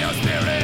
your spirit.